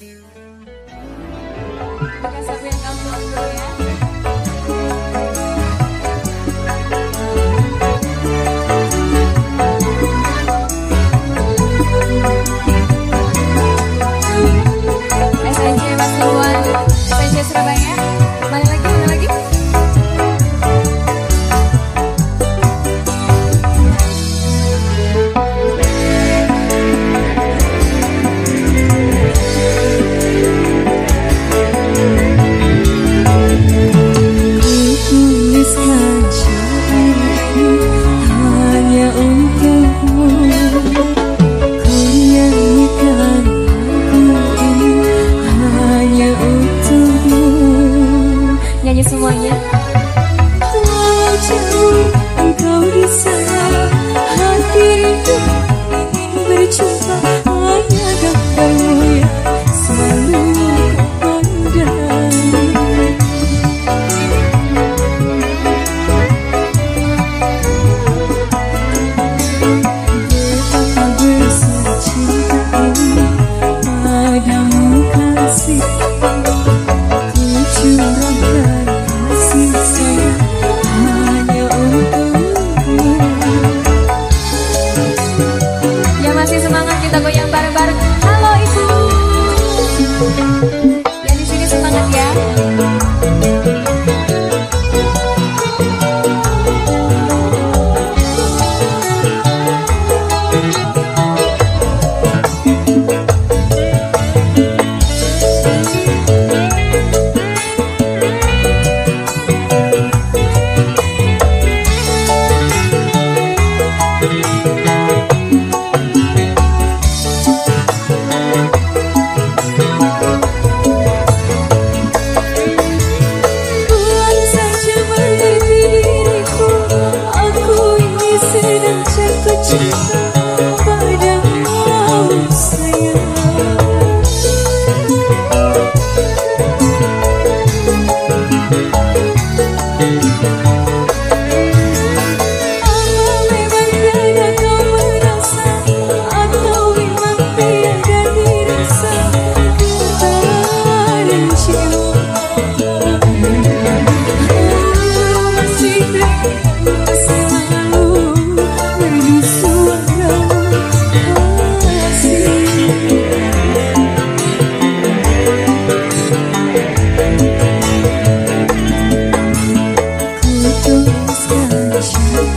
Pakai sapu yang kamu ambil ya. Surabaya. nos ganchos